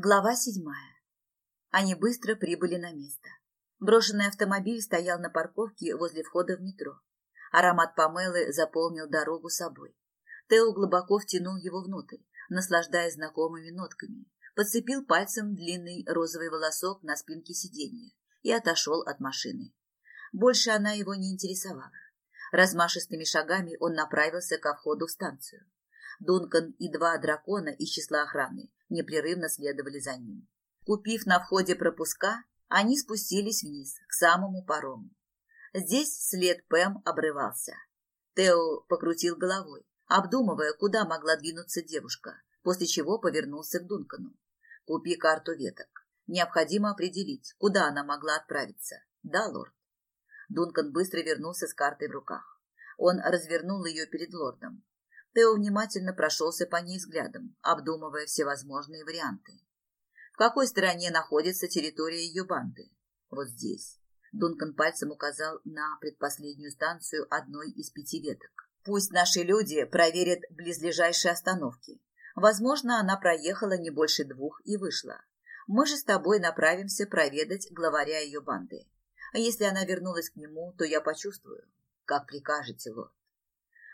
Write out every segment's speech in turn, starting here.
Глава седьмая. Они быстро прибыли на место. Брошенный автомобиль стоял на парковке возле входа в метро. Аромат помелы заполнил дорогу собой. Тео глубоко втянул его внутрь, наслаждаясь знакомыми нотками, подцепил пальцем длинный розовый волосок на спинке сиденья и отошел от машины. Больше она его не интересовала. Размашистыми шагами он направился ко входу в станцию. Дункан и два дракона из числа охраны непрерывно следовали за ним. Купив на входе пропуска, они спустились вниз, к самому парому. Здесь след Пэм обрывался. Тео покрутил головой, обдумывая, куда могла двинуться девушка, после чего повернулся к Дункану. «Купи карту веток. Необходимо определить, куда она могла отправиться. Да, лорд?» Дункан быстро вернулся с картой в руках. Он развернул ее перед лордом. Тео внимательно прошелся по ней взглядом, обдумывая всевозможные варианты. В какой стороне находится территория ее банды? Вот здесь. Дункан пальцем указал на предпоследнюю станцию одной из пяти веток. Пусть наши люди проверят близлежащие остановки. Возможно, она проехала не больше двух и вышла. Мы же с тобой направимся проведать главаря ее банды. А если она вернулась к нему, то я почувствую. Как прикажете, лорд.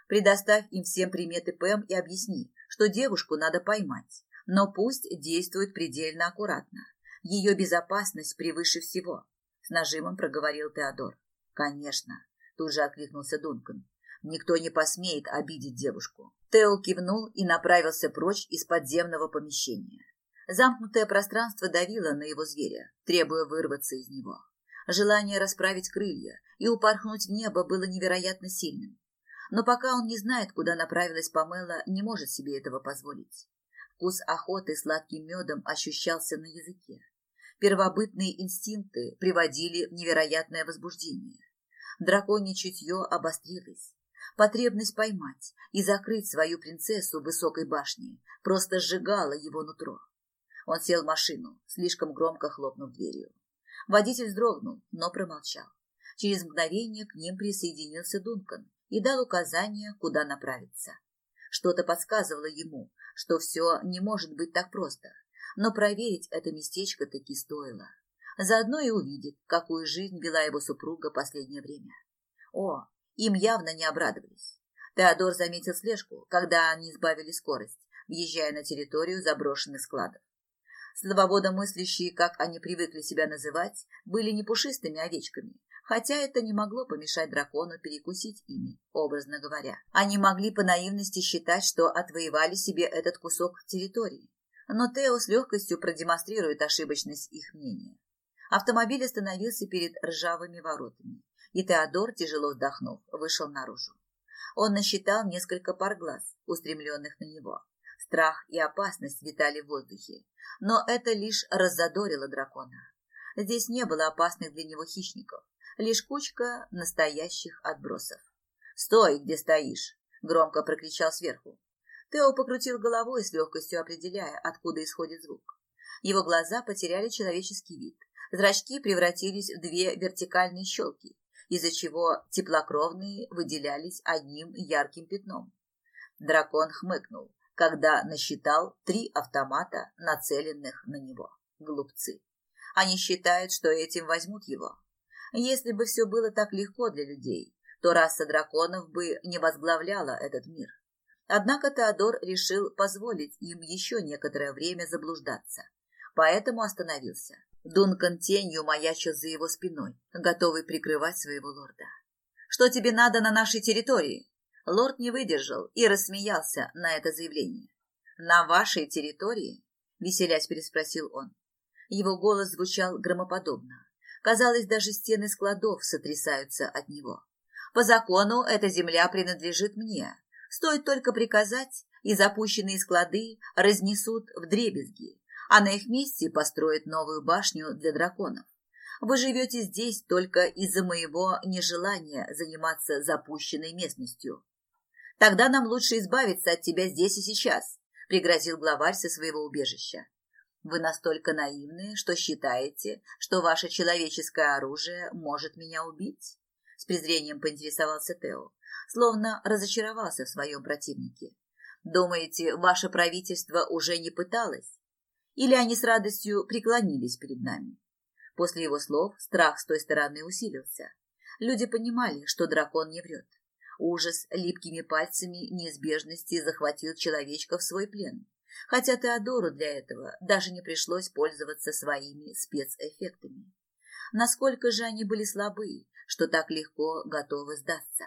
Предоставь им всем приметы Пэм и объясни, что девушку надо поймать, но пусть действует предельно аккуратно. Ее безопасность превыше всего, — с нажимом проговорил Теодор. Конечно, тут же откликнулся Дункан. Никто не посмеет обидеть девушку. Тео кивнул и направился прочь из подземного помещения. Замкнутое пространство давило на его зверя, требуя вырваться из него. Желание расправить крылья и упорхнуть в небо было невероятно сильным. Но пока он не знает, куда направилась Памела, не может себе этого позволить. Вкус охоты сладким медом ощущался на языке. Первобытные инстинкты приводили в невероятное возбуждение. Драконье чутье обострилось. Потребность поймать и закрыть свою принцессу в высокой башне просто сжигала его нутро. Он сел в машину, слишком громко хлопнув дверью. Водитель вздрогнул, но промолчал. Через мгновение к ним присоединился Дункан и дал указания, куда направиться. Что-то подсказывало ему, что все не может быть так просто, но проверить это местечко таки стоило. Заодно и увидит, какую жизнь вела его супруга последнее время. О, им явно не обрадовались. Теодор заметил слежку, когда они сбавили скорость, въезжая на территорию заброшенных складов. Слабоводомыслящие, как они привыкли себя называть, были не пушистыми овечками, хотя это не могло помешать дракону перекусить ими, образно говоря. Они могли по наивности считать, что отвоевали себе этот кусок территории. Но Тео с легкостью продемонстрирует ошибочность их мнения. Автомобиль остановился перед ржавыми воротами, и Теодор, тяжело вздохнув, вышел наружу. Он насчитал несколько пар глаз, устремленных на него. Страх и опасность витали в воздухе, но это лишь раззадорило дракона. Здесь не было опасных для него хищников, лишь кучка настоящих отбросов. «Стой, где стоишь!» — громко прокричал сверху. Тео покрутил головой с легкостью определяя, откуда исходит звук. Его глаза потеряли человеческий вид. Зрачки превратились в две вертикальные щелки, из-за чего теплокровные выделялись одним ярким пятном. Дракон хмыкнул, когда насчитал три автомата, нацеленных на него. Глупцы. Они считают, что этим возьмут его. Если бы все было так легко для людей, то раса драконов бы не возглавляла этот мир. Однако Теодор решил позволить им еще некоторое время заблуждаться, поэтому остановился. Дункан тенью маячил за его спиной, готовый прикрывать своего лорда. «Что тебе надо на нашей территории?» Лорд не выдержал и рассмеялся на это заявление. «На вашей территории?» – веселясь переспросил он. Его голос звучал громоподобно. Казалось, даже стены складов сотрясаются от него. По закону эта земля принадлежит мне. Стоит только приказать, и запущенные склады разнесут в дребезги, а на их месте построят новую башню для драконов. Вы живете здесь только из-за моего нежелания заниматься запущенной местностью. Тогда нам лучше избавиться от тебя здесь и сейчас, пригрозил главарь со своего убежища. Вы настолько наивны, что считаете, что ваше человеческое оружие может меня убить? С презрением поинтересовался Тео, словно разочаровался в своем противнике. Думаете, ваше правительство уже не пыталось? Или они с радостью преклонились перед нами? После его слов страх с той стороны усилился. Люди понимали, что дракон не врет. Ужас липкими пальцами неизбежности захватил человечка в свой плен. Хотя Теодору для этого даже не пришлось пользоваться своими спецэффектами. Насколько же они были слабы, что так легко готовы сдаться.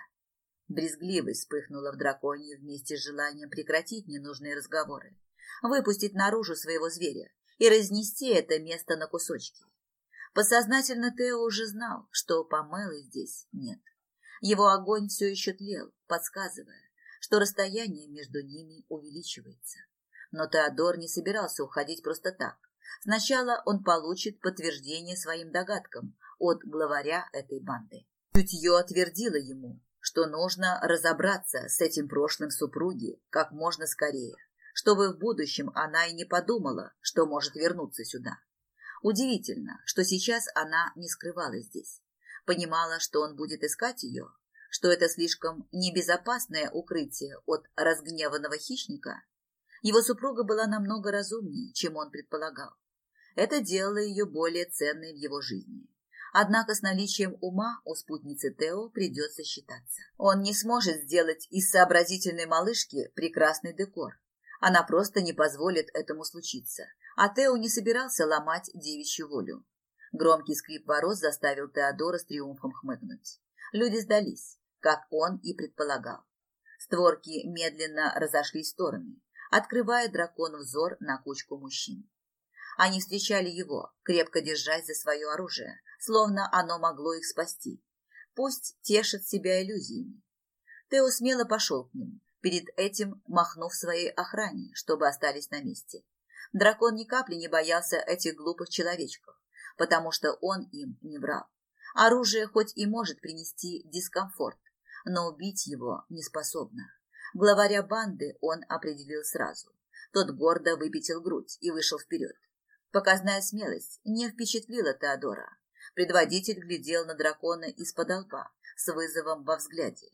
Брезгливость вспыхнула в драконе вместе с желанием прекратить ненужные разговоры, выпустить наружу своего зверя и разнести это место на кусочки. Подсознательно Тео уже знал, что Памелы здесь нет. Его огонь все еще тлел, подсказывая, что расстояние между ними увеличивается. Но Теодор не собирался уходить просто так. Сначала он получит подтверждение своим догадкам от главаря этой банды. Чутье отвердило ему, что нужно разобраться с этим прошлым супруги как можно скорее, чтобы в будущем она и не подумала, что может вернуться сюда. Удивительно, что сейчас она не скрывалась здесь. Понимала, что он будет искать ее, что это слишком небезопасное укрытие от разгневанного хищника. Его супруга была намного разумнее, чем он предполагал. Это делало ее более ценной в его жизни. Однако с наличием ума у спутницы Тео придется считаться. Он не сможет сделать из сообразительной малышки прекрасный декор. Она просто не позволит этому случиться. А Тео не собирался ломать девичью волю. Громкий скрип ворот заставил Теодора с триумфом хмыкнуть. Люди сдались, как он и предполагал. Створки медленно разошлись в стороны, открывая дракону взор на кучку мужчин. Они встречали его, крепко держась за свое оружие, словно оно могло их спасти. Пусть тешат себя иллюзиями. Тео смело пошел к ним, перед этим махнув своей охране, чтобы остались на месте. Дракон ни капли не боялся этих глупых человечков, потому что он им не врал. Оружие хоть и может принести дискомфорт, но убить его не способно. Главаря банды он определил сразу. Тот гордо выпятил грудь и вышел вперед. Показная смелость не впечатлила Теодора. Предводитель глядел на дракона из-под лба, с вызовом во взгляде.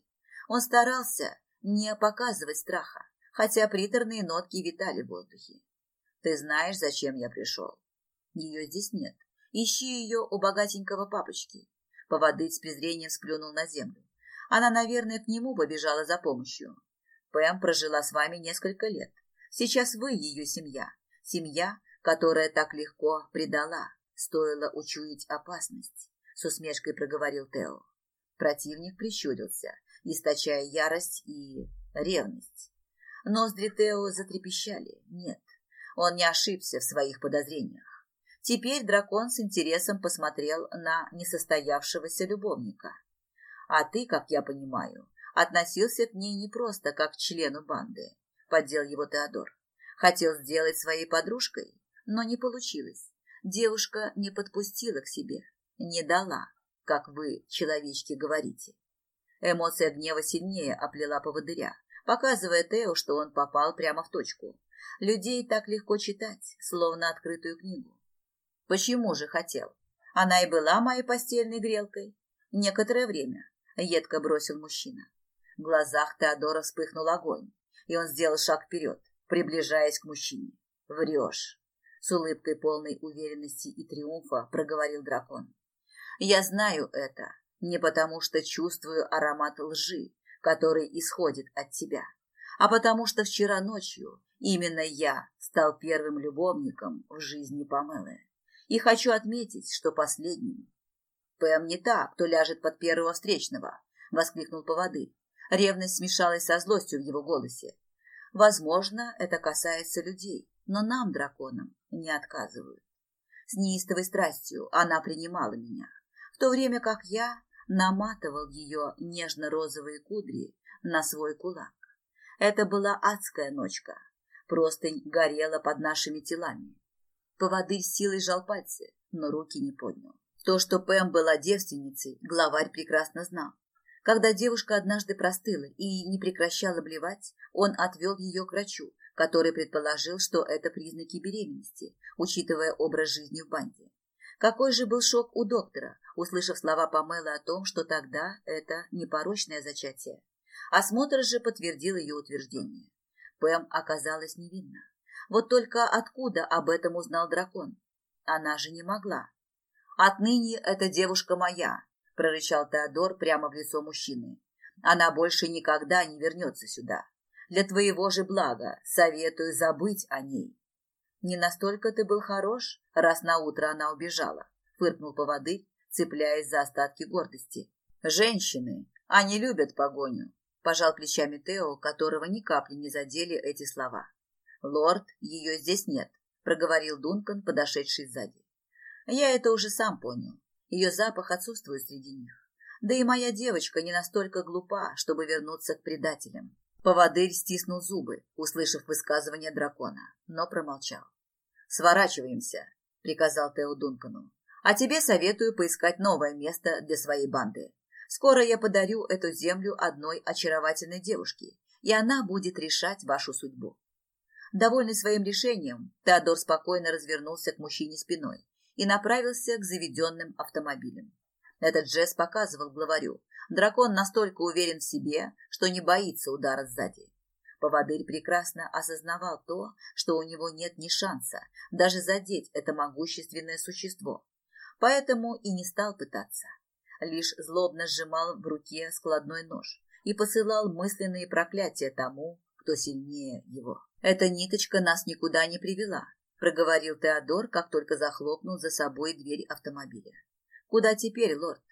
Он старался не показывать страха, хотя приторные нотки витали в воздухе. «Ты знаешь, зачем я пришел? Ее здесь нет. Ищи ее у богатенького папочки». Поводырь с презрением сплюнул на землю. Она, наверное, к нему побежала за помощью. Пэм прожила с вами несколько лет. Сейчас вы ее семья. Семья, которая так легко предала. Стоило учуять опасность, с усмешкой проговорил Тео. Противник прищурился, источая ярость и ревность. Ноздри Тео затрепещали. Нет, он не ошибся в своих подозрениях. Теперь дракон с интересом посмотрел на несостоявшегося любовника. А ты, как я понимаю, относился к ней не просто как к члену банды, поддел его Теодор. Хотел сделать своей подружкой, но не получилось. Девушка не подпустила к себе, не дала, как вы, человечки, говорите. Эмоция гнева сильнее оплела поводыря, показывая Тео, что он попал прямо в точку. Людей так легко читать, словно открытую книгу. Почему же хотел? Она и была моей постельной грелкой. Некоторое время, едко бросил мужчина. В глазах Теодора вспыхнул огонь, и он сделал шаг вперед, приближаясь к мужчине. Врешь. С улыбкой полной уверенности и триумфа проговорил дракон. Я знаю это не потому, что чувствую аромат лжи, который исходит от тебя, а потому что вчера ночью именно я стал первым любовником в жизни Памелы. И хочу отметить, что последним. Пэм не та, кто ляжет под первого встречного, воскликнул поводырь. Ревность смешалась со злостью в его голосе. Возможно, это касается людей, но нам, драконам, не отказывают. С неистовой страстью она принимала меня, в то время как я наматывал ее нежно-розовые кудри на свой кулак. Это была адская ночка. Простынь горела под нашими телами. Поводырь силой сжал пальцы, но руки не поднял. То, что Пэм была девственницей, главарь прекрасно знал. Когда девушка однажды простыла и не прекращала блевать, он отвел ее к врачу, который предположил, что это признаки беременности, учитывая образ жизни в банде. Какой же был шок у доктора, услышав слова Памелы о том, что тогда это непорочное зачатие. Осмотр же подтвердил ее утверждение. Пэм оказалась невинна. Вот только откуда об этом узнал дракон? Она же не могла. «Отныне эта девушка моя», — прорычал Теодор прямо в лицо мужчины. «Она больше никогда не вернется сюда. Для твоего же блага советую забыть о ней». «Не настолько ты был хорош, раз на утро она убежала», — фыркнул поводырь, цепляясь за остатки гордости. «Женщины, они любят погоню», — пожал плечами Тео, которого ни капли не задели эти слова. «Лорд, ее здесь нет», — проговорил Дункан, подошедший сзади. «Я это уже сам понял. Ее запах отсутствует среди них. Да и моя девочка не настолько глупа, чтобы вернуться к предателям». Поводырь стиснул зубы, услышав высказывание дракона, но промолчал. «Сворачиваемся», — приказал Тео Дункану. «А тебе советую поискать новое место для своей банды. Скоро я подарю эту землю одной очаровательной девушке, и она будет решать вашу судьбу. Довольный своим решением, Теодор спокойно развернулся к мужчине спиной и направился к заведенным автомобилям. Этот жест показывал главарю. Дракон настолько уверен в себе, что не боится удара сзади. Поводырь прекрасно осознавал то, что у него нет ни шанса даже задеть это могущественное существо. Поэтому и не стал пытаться. Лишь злобно сжимал в руке складной нож и посылал мысленные проклятия тому, кто сильнее его. Эта ниточка нас никуда не привела, проговорил Теодор, как только захлопнул за собой дверь автомобиля. Куда теперь, лорд?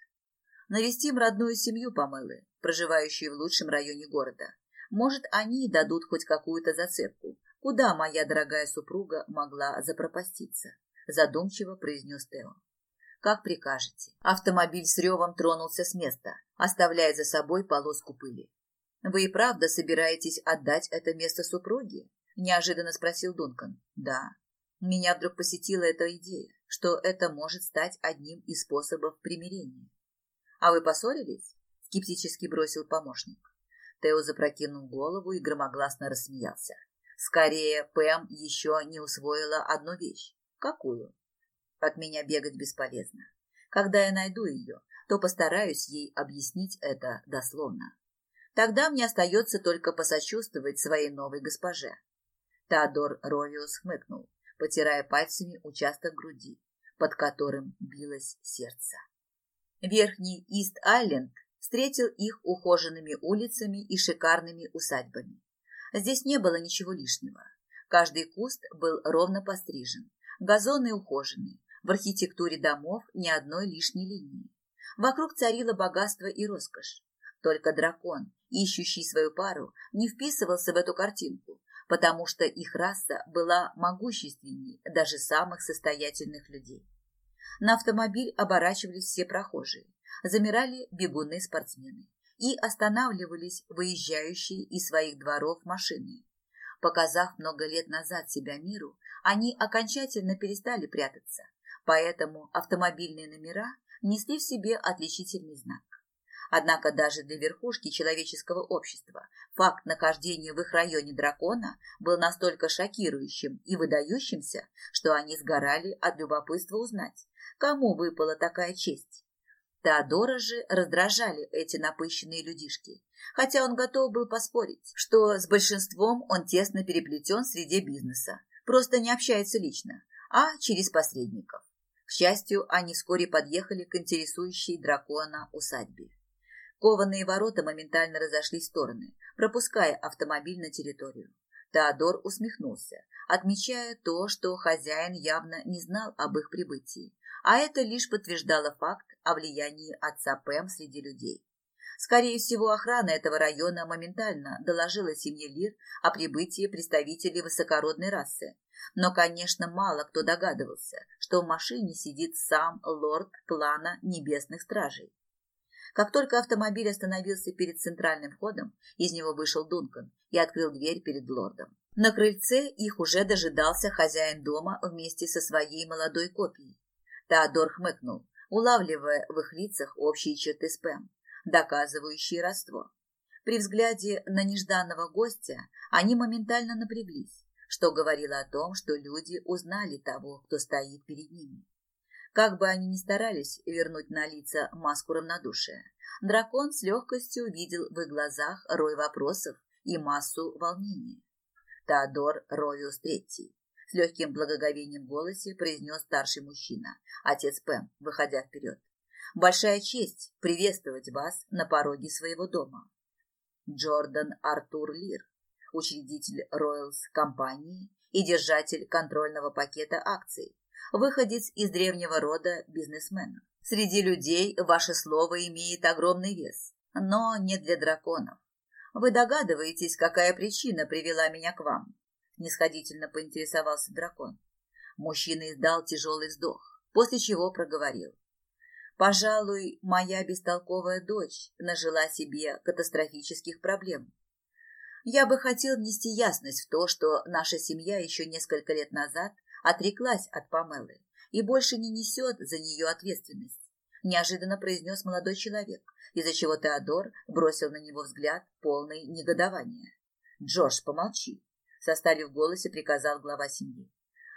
Навестим родную семью Памелы, проживающую в лучшем районе города. Может, они дадут хоть какую-то зацепку, куда моя дорогая супруга могла запропаститься, задумчиво произнес Тео. Как прикажете. Автомобиль с ревом тронулся с места, оставляя за собой полоску пыли. Вы и правда собираетесь отдать это место супруге? Неожиданно спросил Дункан. Да. Меня вдруг посетила эта идея, что это может стать одним из способов примирения. А вы поссорились? Скептически бросил помощник. Тео запрокинул голову и громогласно рассмеялся. Скорее, Пэм еще не усвоила одну вещь. Какую? От меня бегать бесполезно. Когда я найду ее, то постараюсь ей объяснить это дословно. Тогда мне остается только посочувствовать своей новой госпоже. Теодор Ровиус хмыкнул, потирая пальцами участок груди, под которым билось сердце. Верхний Ист-Айленд встретил их ухоженными улицами и шикарными усадьбами. Здесь не было ничего лишнего. Каждый куст был ровно пострижен, газоны ухожены, в архитектуре домов ни одной лишней линии. Вокруг царило богатство и роскошь. Только дракон, ищущий свою пару, не вписывался в эту картинку, потому что их раса была могущественней даже самых состоятельных людей. На автомобиль оборачивались все прохожие, замирали бегуны-спортсмены и останавливались выезжающие из своих дворов машины. Показав много лет назад себя миру, они окончательно перестали прятаться, поэтому автомобильные номера несли в себе отличительный знак. Однако даже для верхушки человеческого общества факт нахождения в их районе дракона был настолько шокирующим и выдающимся, что они сгорали от любопытства узнать, кому выпала такая честь. Теодора же раздражали эти напыщенные людишки, хотя он готов был поспорить, что с большинством он тесно переплетен среди бизнеса, просто не общается лично, а через посредников. К счастью, они вскоре подъехали к интересующей дракона усадьбе. Кованые ворота моментально разошлись в стороны, пропуская автомобиль на территорию. Теодор усмехнулся, отмечая то, что хозяин явно не знал об их прибытии, а это лишь подтверждало факт о влиянии отца Пэм среди людей. Скорее всего, охрана этого района моментально доложила семье Лир о прибытии представителей высокородной расы. Но, конечно, мало кто догадывался, что в машине сидит сам лорд клана Небесных Стражей. Как только автомобиль остановился перед центральным входом, из него вышел Дункан и открыл дверь перед лордом. На крыльце их уже дожидался хозяин дома вместе со своей молодой копией. Теодор хмыкнул, улавливая в их лицах общие черты спэм, доказывающие родство. При взгляде на нежданного гостя они моментально напряглись, что говорило о том, что люди узнали того, кто стоит перед ними. Как бы они ни старались вернуть на лица маску равнодушия, дракон с легкостью увидел в их глазах рой вопросов и массу волнения. Теодор Ровиус Третий. С легким благоговением в голосе произнес старший мужчина, отец Пэм, выходя вперед. Большая честь приветствовать вас на пороге своего дома. Джордан Артур Лир, учредитель Роялс компании и держатель контрольного пакета акций, выходец из древнего рода бизнесмена. Среди людей ваше слово имеет огромный вес, но не для драконов. Вы догадываетесь, какая причина привела меня к вам? Нисходительно поинтересовался дракон. Мужчина издал тяжелый вздох, после чего проговорил. Пожалуй, моя бестолковая дочь нажила себе катастрофических проблем. Я бы хотел внести ясность в то, что наша семья еще несколько лет назад отреклась от Памелы и больше не несет за нее ответственность, неожиданно произнес молодой человек, из-за чего Теодор бросил на него взгляд полный негодования. «Джордж, помолчи», — состарив в голосе, приказал глава семьи.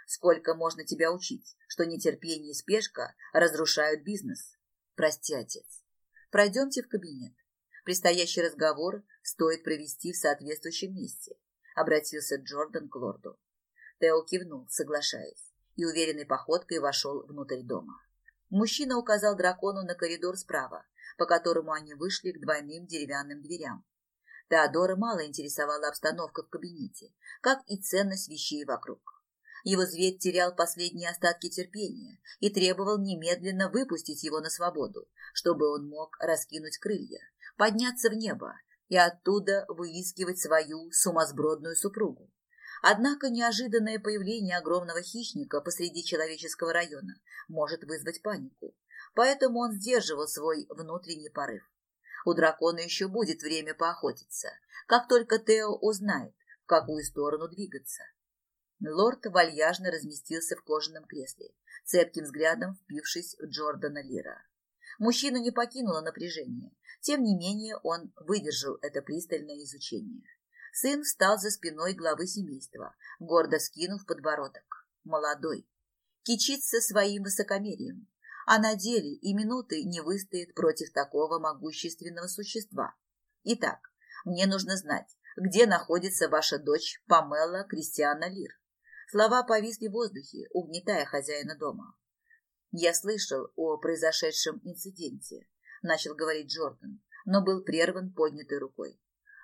«Сколько можно тебя учить, что нетерпение и спешка разрушают бизнес?» «Прости, отец. Пройдемте в кабинет. Предстоящий разговор стоит провести в соответствующем месте», — обратился Джордан к лорду. Тео кивнул, соглашаясь, и уверенной походкой вошел внутрь дома. Мужчина указал дракону на коридор справа, по которому они вышли к двойным деревянным дверям. Теодора мало интересовала обстановка в кабинете, как и ценность вещей вокруг. Его зверь терял последние остатки терпения и требовал немедленно выпустить его на свободу, чтобы он мог раскинуть крылья, подняться в небо и оттуда выискивать свою сумасбродную супругу. Однако неожиданное появление огромного хищника посреди человеческого района может вызвать панику, поэтому он сдерживал свой внутренний порыв. У дракона еще будет время поохотиться, как только Тео узнает, в какую сторону двигаться. Лорд вальяжно разместился в кожаном кресле, цепким взглядом впившись в Джордана Лира. Мужчину не покинуло напряжение, тем не менее он выдержал это пристальное изучение. Сын встал за спиной главы семейства, гордо скинув подбородок. Молодой. Кичится своим высокомерием, а на деле и минуты не выстоит против такого могущественного существа. Итак, мне нужно знать, где находится ваша дочь Памела Кристиана Лир. Слова повисли в воздухе, угнетая хозяина дома. Я слышал о произошедшем инциденте, начал говорить Джордан, но был прерван поднятой рукой.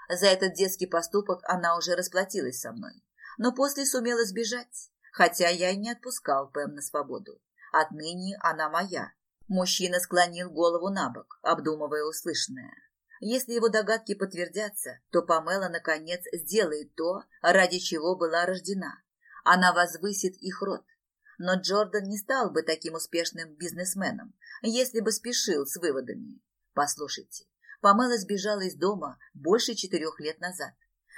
За этот детский поступок она уже расплатилась со мной, но после сумела сбежать, хотя я и не отпускал Пэм на свободу. Отныне она моя. Мужчина склонил голову на бок, обдумывая услышанное. Если его догадки подтвердятся, то Памела, наконец, сделает то, ради чего была рождена. Она возвысит их род. Но Джордан не стал бы таким успешным бизнесменом, если бы спешил с выводами. Послушайте, Памела сбежала из дома больше четырех лет назад.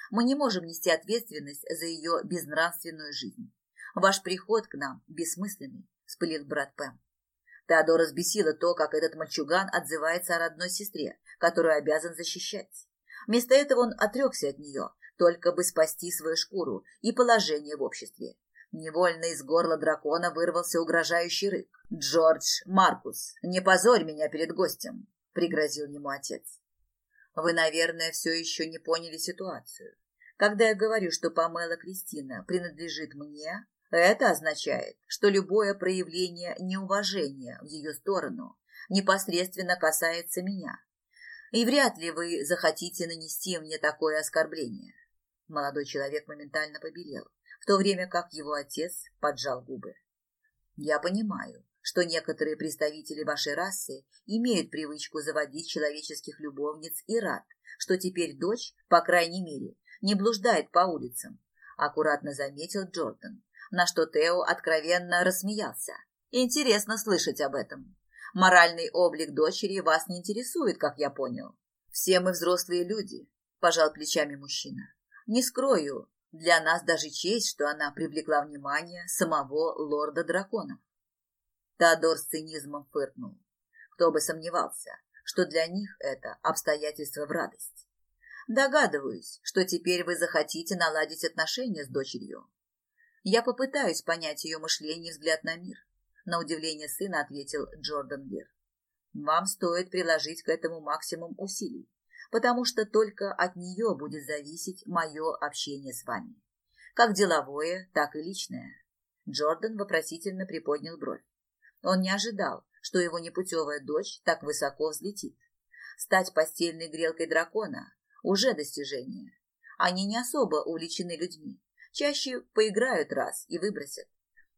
Мы не можем нести ответственность за ее безнравственную жизнь. Ваш приход к нам бессмысленный, вспылил брат Пэм. Теодора разбесило то, как этот мальчуган отзывается о родной сестре, которую обязан защищать. Вместо этого он отрекся от нее, только бы спасти свою шкуру и положение в обществе. Невольно из горла дракона вырвался угрожающий рык. «Джордж, Маркус, не позорь меня перед гостем!» Пригрозил ему отец. Вы, наверное, все еще не поняли ситуацию. Когда я говорю, что Памела Кристина принадлежит мне, это означает, что любое проявление неуважения в ее сторону непосредственно касается меня. И вряд ли вы захотите нанести мне такое оскорбление. Молодой человек моментально побелел, в то время как его отец поджал губы. Я понимаю, что некоторые представители вашей расы имеют привычку заводить человеческих любовниц и рад, что теперь дочь, по крайней мере, не блуждает по улицам, аккуратно заметил Джордан, на что Тео откровенно рассмеялся. Интересно слышать об этом. Моральный облик дочери вас не интересует, как я понял. Все мы взрослые люди, пожал плечами мужчина. Не скрою, для нас даже честь, что она привлекла внимание самого лорда драконов. Теодор с цинизмом фыркнул. Кто бы сомневался, что для них это обстоятельство в радость. Догадываюсь, что теперь вы захотите наладить отношения с дочерью. Я попытаюсь понять ее мышление и взгляд на мир. На удивление сына ответил Джордан Гир. Вам стоит приложить к этому максимум усилий, потому что только от нее будет зависеть мое общение с вами. как деловое, так и личное. Джордан вопросительно приподнял бровь. Он не ожидал, что его непутевая дочь так высоко взлетит. Стать постельной грелкой дракона – уже достижение. Они не особо увлечены людьми, чаще поиграют раз и выбросят.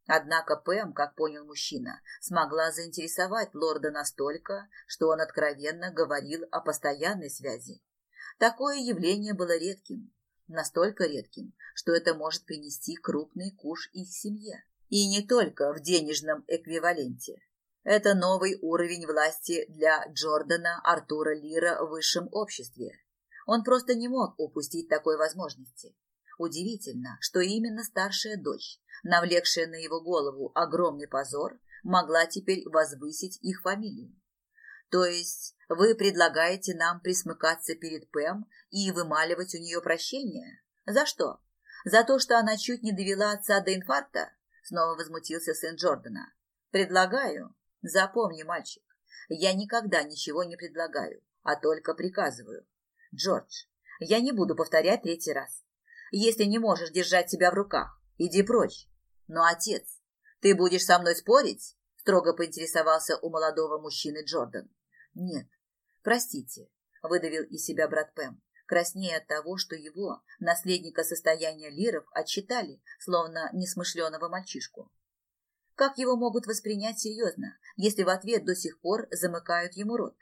Однако Пэм, как понял мужчина, смогла заинтересовать лорда настолько, что он откровенно говорил о постоянной связи. Такое явление было редким, настолько редким, что это может принести крупный куш их семье. И не только в денежном эквиваленте. Это новый уровень власти для Джордана Артура Лира в высшем обществе. Он просто не мог упустить такой возможности. Удивительно, что именно старшая дочь, навлекшая на его голову огромный позор, могла теперь возвысить их фамилию. То есть вы предлагаете нам присмыкаться перед Пэм и вымаливать у нее прощение? За что? За то, что она чуть не довела отца до инфаркта? Снова возмутился сын Джордана. Предлагаю. Запомни, мальчик, я никогда ничего не предлагаю, а только приказываю. Джордж, я не буду повторять третий раз. Если не можешь держать себя в руках, иди прочь. Но, отец, ты будешь со мной спорить? Строго поинтересовался у молодого мужчины Джордан. Нет, простите, выдавил из себя брат Пэм, краснея от того, что его, наследника состояния лиров, отчитали, словно несмышленого мальчишку. Как его могут воспринять серьезно, если в ответ до сих пор замыкают ему рот?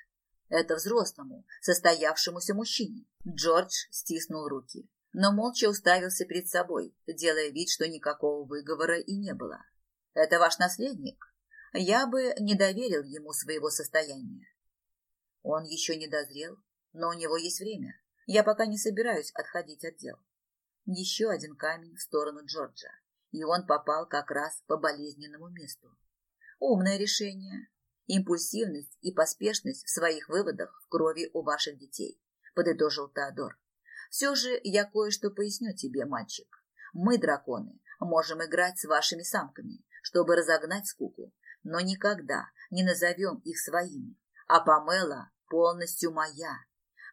Это взрослому, состоявшемуся мужчине. Джордж стиснул руки но молча уставился перед собой, делая вид, что никакого выговора и не было. «Это ваш наследник? Я бы не доверил ему своего состояния. Он еще не дозрел, но у него есть время. Я пока не собираюсь отходить от дел». Еще один камень в сторону Джорджа, и он попал как раз по болезненному месту. Умное решение. Импульсивность и поспешность в своих выводах в крови у ваших детей, подытожил Теодор. Все же я кое-что поясню тебе, мальчик. Мы, драконы, можем играть с вашими самками, чтобы разогнать скуку, но никогда не назовем их своими. А Памела полностью моя.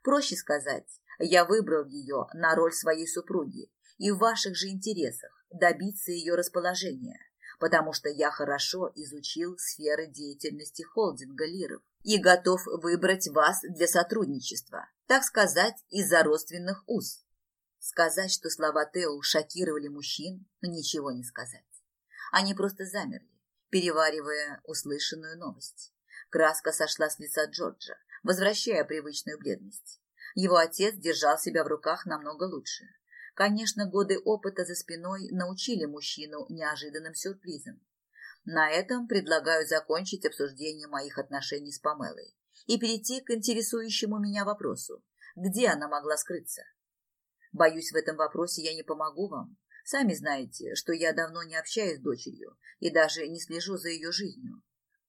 Проще сказать, я выбрал ее на роль своей супруги, и в ваших же интересах добиться ее расположения, потому что я хорошо изучил сферы деятельности холдинга Лиров и готов выбрать вас для сотрудничества, так сказать, из-за родственных уз. Сказать, что слова Тео шокировали мужчин, ничего не сказать. Они просто замерли, переваривая услышанную новость. Краска сошла с лица Джорджа, возвращая привычную бледность. Его отец держал себя в руках намного лучше. Конечно, годы опыта за спиной научили мужчину неожиданным сюрпризам. На этом предлагаю закончить обсуждение моих отношений с Памелой и перейти к интересующему меня вопросу. Где она могла скрыться? Боюсь, в этом вопросе я не помогу вам. Сами знаете, что я давно не общаюсь с дочерью и даже не слежу за ее жизнью.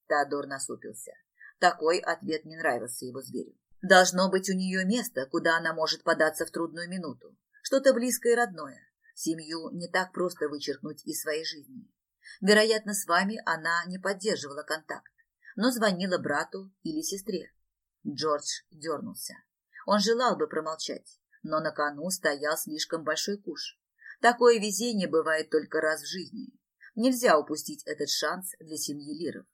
Теодор насупился. Такой ответ не нравился его зверю. Должно быть у нее место, куда она может податься в трудную минуту. Что-то близкое и родное. Семью не так просто вычеркнуть из своей жизни. Вероятно, с вами она не поддерживала контакт, но звонила брату или сестре. Джордж дернулся. Он желал бы промолчать, но на кону стоял слишком большой куш. Такое везение бывает только раз в жизни. Нельзя упустить этот шанс для семьи Лиров.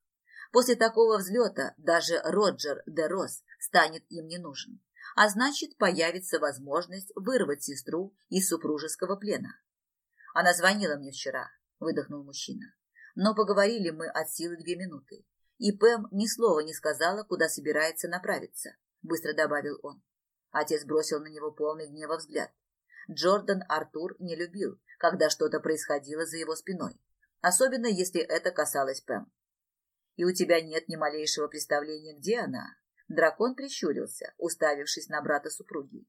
После такого взлета даже Роджер де Рос станет им не нужен, а значит, появится возможность вырвать сестру из супружеского плена. Она звонила мне вчера, выдохнул мужчина. Но поговорили мы от силы две минуты. И Пэм ни слова не сказала, куда собирается направиться, быстро добавил он. Отец бросил на него полный гнева взгляд. Джордан Артур не любил, когда что-то происходило за его спиной, особенно если это касалось Пэм. И у тебя нет ни малейшего представления, где она? Дракон прищурился, уставившись на брата супруги.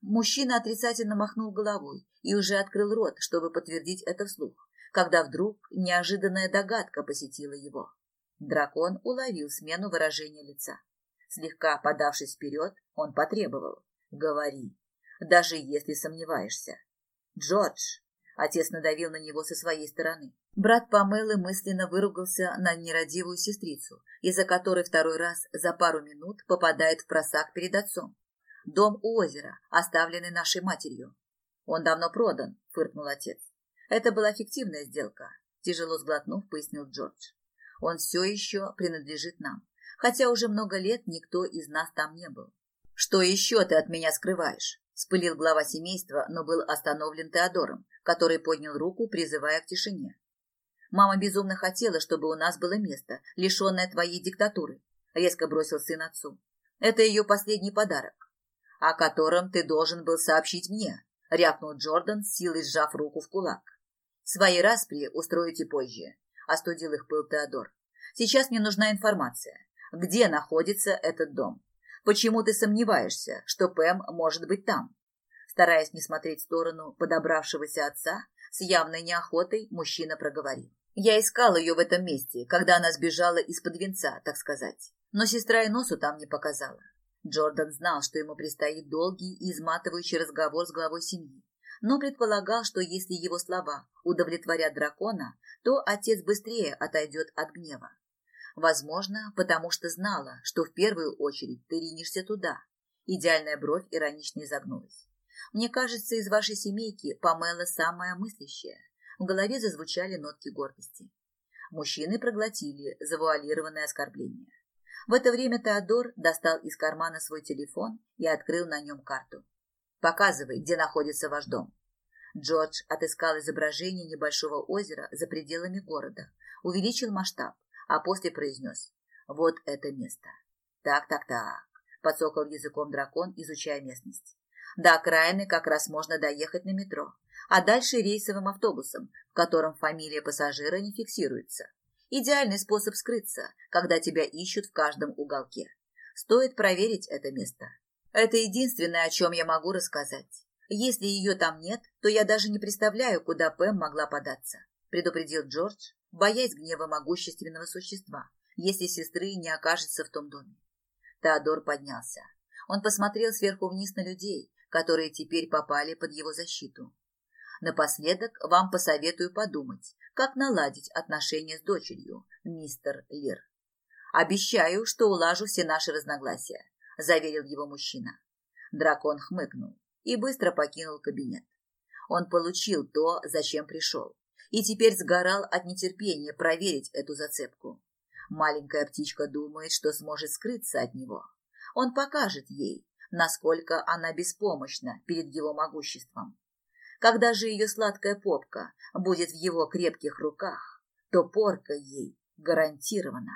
Мужчина отрицательно махнул головой и уже открыл рот, чтобы подтвердить это вслух когда вдруг неожиданная догадка посетила его. Дракон уловил смену выражения лица. Слегка подавшись вперед, он потребовал. «Говори, даже если сомневаешься». «Джордж!» Отец надавил на него со своей стороны. Брат Памелы мысленно выругался на нерадивую сестрицу, из-за которой второй раз за пару минут попадает в просак перед отцом. Дом у озера, оставленный нашей матерью. Он давно продан, фыркнул отец. Это была фиктивная сделка, тяжело сглотнув, пояснил Джордж. Он все еще принадлежит нам, хотя уже много лет никто из нас там не был. Что еще ты от меня скрываешь? Спылил глава семейства, но был остановлен Теодором, который поднял руку, призывая к тишине. Мама безумно хотела, чтобы у нас было место, лишенное твоей диктатуры, резко бросил сын отцу. Это ее последний подарок, о котором ты должен был сообщить мне, рявкнул Джордан, силой сжав руку в кулак. Свои распри устроите позже, остудил их пыл Теодор. Сейчас мне нужна информация. Где находится этот дом? Почему ты сомневаешься, что Пэм может быть там? Стараясь не смотреть в сторону подобравшегося отца, с явной неохотой мужчина проговорил. Я искал ее в этом месте, когда она сбежала из-под венца, так сказать. Но сестра и носу там не показала. Джордан знал, что ему предстоит долгий и изматывающий разговор с главой семьи, но предполагал, что если его слова удовлетворят дракона, то отец быстрее отойдет от гнева. Возможно, потому что знала, что в первую очередь ты ринешься туда. Идеальная бровь иронично изогнулась. Мне кажется, из вашей семейки Памела самая мыслящая. В голове зазвучали нотки гордости. Мужчины проглотили завуалированное оскорбление. В это время Теодор достал из кармана свой телефон и открыл на нем карту. «Показывай, где находится ваш дом». Джордж отыскал изображение небольшого озера за пределами города, увеличил масштаб, а после произнес «Вот это место». «Так, так, так», — подсокал языком дракон, изучая местность. До окраины как раз можно доехать на метро, а дальше рейсовым автобусом, в котором фамилия пассажира не фиксируется. Идеальный способ скрыться, когда тебя ищут в каждом уголке. Стоит проверить это место. Это единственное, о чем я могу рассказать. Если ее там нет, то я даже не представляю, куда Пэм могла податься, предупредил Джордж, боясь гнева могущественного существа, если сестры не окажется в том доме. Теодор поднялся. Он посмотрел сверху вниз на людей, которые теперь попали под его защиту. Напоследок вам посоветую подумать, как наладить отношения с дочерью, мистер Лир. Обещаю, что улажу все наши разногласия, заверил его мужчина. Дракон хмыкнул и быстро покинул кабинет. Он получил то, зачем пришел, и теперь сгорал от нетерпения проверить эту зацепку. Маленькая птичка думает, что сможет скрыться от него. Он покажет ей, насколько она беспомощна перед его могуществом. Когда же ее сладкая попка будет в его крепких руках, то порка ей гарантирована.